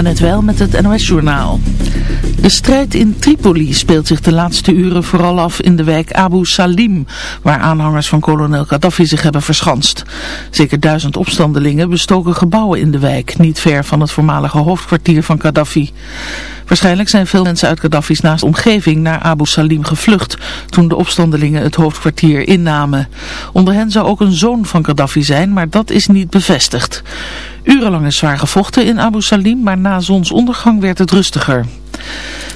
net wel met het NOS-journaal. De strijd in Tripoli speelt zich de laatste uren vooral af in de wijk Abu Salim, waar aanhangers van kolonel Gaddafi zich hebben verschanst. Zeker duizend opstandelingen bestoken gebouwen in de wijk, niet ver van het voormalige hoofdkwartier van Gaddafi. Waarschijnlijk zijn veel mensen uit Gaddafi's naast omgeving naar Abu Salim gevlucht toen de opstandelingen het hoofdkwartier innamen. Onder hen zou ook een zoon van Gaddafi zijn, maar dat is niet bevestigd. Urenlang is zwaar gevochten in Abu Salim, maar na zonsondergang werd het rustiger.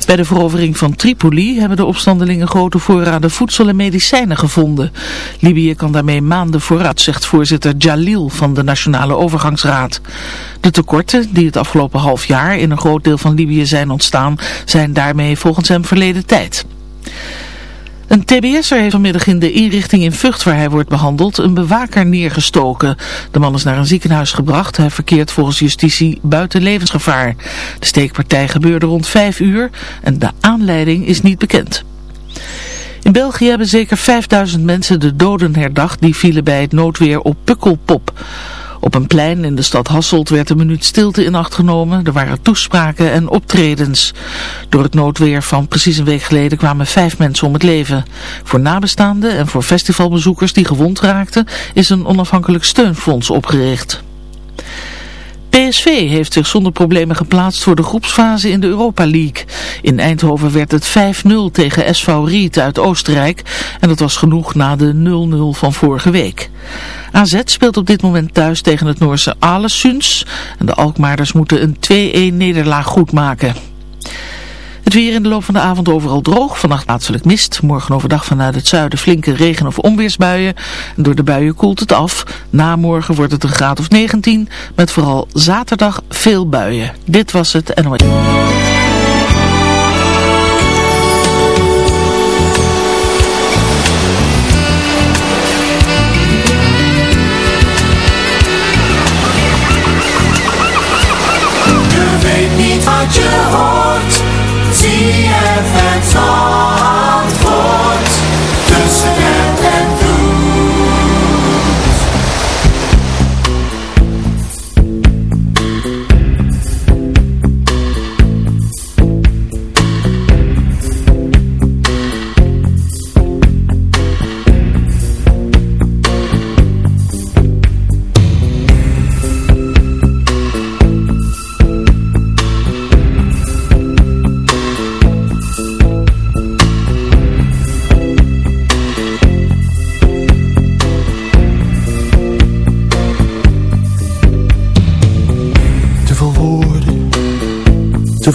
Bij de verovering van Tripoli hebben de opstandelingen grote voorraden voedsel en medicijnen gevonden. Libië kan daarmee maanden vooruit, zegt voorzitter Jalil van de Nationale Overgangsraad. De tekorten die het afgelopen half jaar in een groot deel van Libië zijn ontstaan, zijn daarmee volgens hem verleden tijd. Een TBS'er heeft vanmiddag in de inrichting in Vught waar hij wordt behandeld een bewaker neergestoken. De man is naar een ziekenhuis gebracht. Hij verkeert volgens justitie buiten levensgevaar. De steekpartij gebeurde rond vijf uur en de aanleiding is niet bekend. In België hebben zeker 5000 mensen de doden herdacht die vielen bij het noodweer op Pukkelpop. Op een plein in de stad Hasselt werd een minuut stilte in acht genomen. Er waren toespraken en optredens. Door het noodweer van precies een week geleden kwamen vijf mensen om het leven. Voor nabestaanden en voor festivalbezoekers die gewond raakten is een onafhankelijk steunfonds opgericht. PSV heeft zich zonder problemen geplaatst voor de groepsfase in de Europa League. In Eindhoven werd het 5-0 tegen SV Riet uit Oostenrijk en dat was genoeg na de 0-0 van vorige week. AZ speelt op dit moment thuis tegen het Noorse Alessuns en de Alkmaarders moeten een 2-1 nederlaag goed maken. Het weer in de loop van de avond overal droog. Vannacht plaatselijk mist. Morgen overdag vanuit het zuiden flinke regen- of onweersbuien. En door de buien koelt het af. Na morgen wordt het een graad of 19. Met vooral zaterdag veel buien. Dit was het NOS.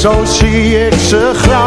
zo zie ik ze graag.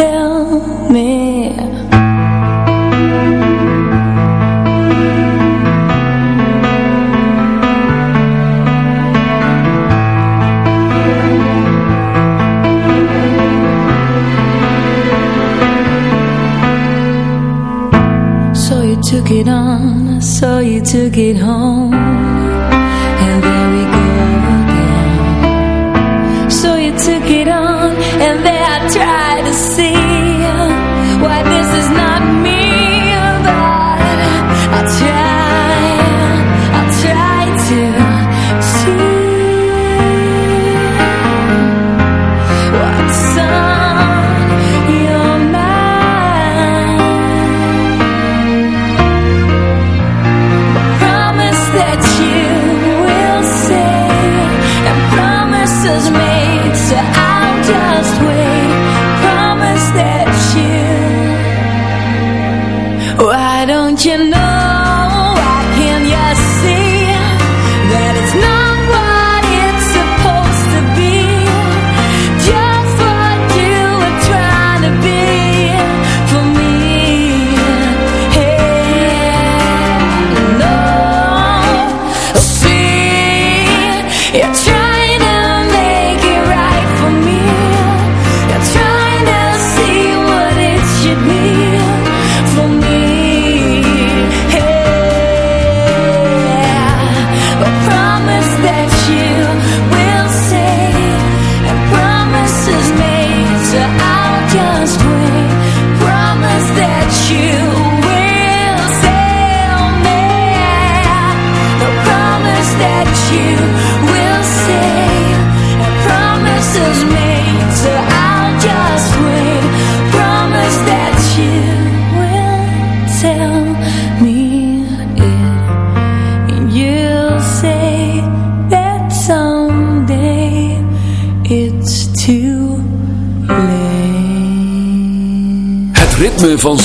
Tell me.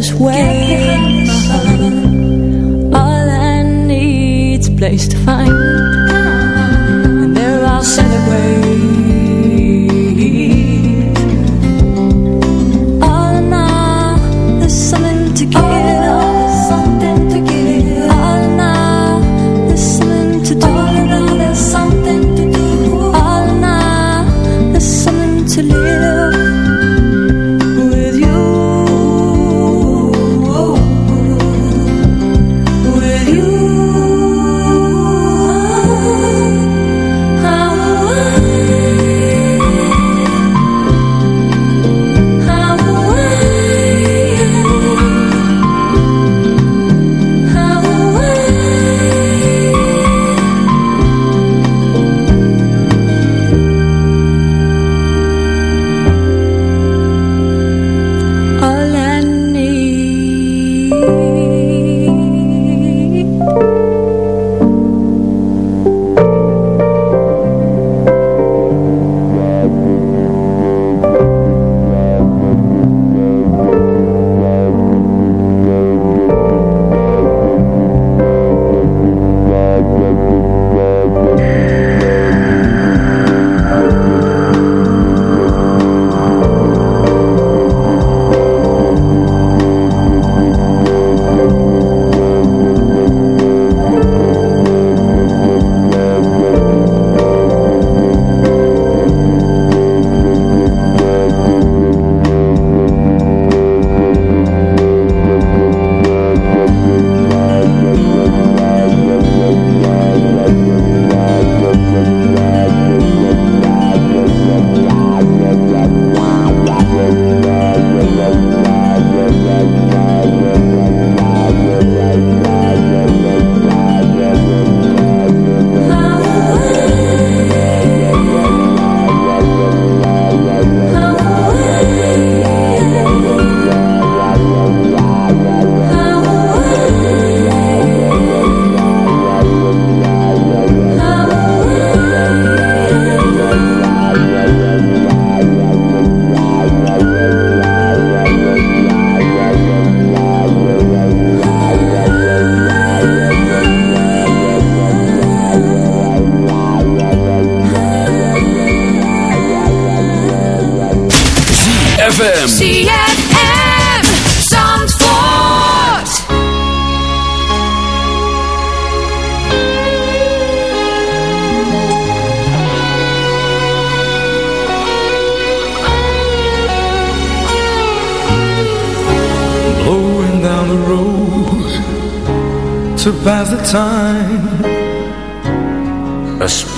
this way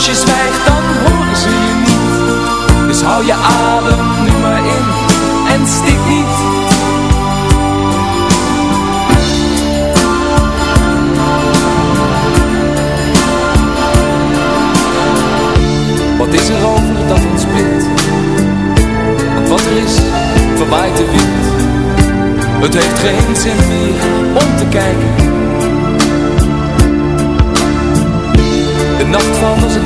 Als je zwijgt dan horen ze je niet. Dus hou je adem nu maar in en stik niet. Wat is er over dat ons bindt? Want wat er is, verwaait de wind. Het heeft geen zin meer om te kijken. De nacht als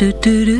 do do do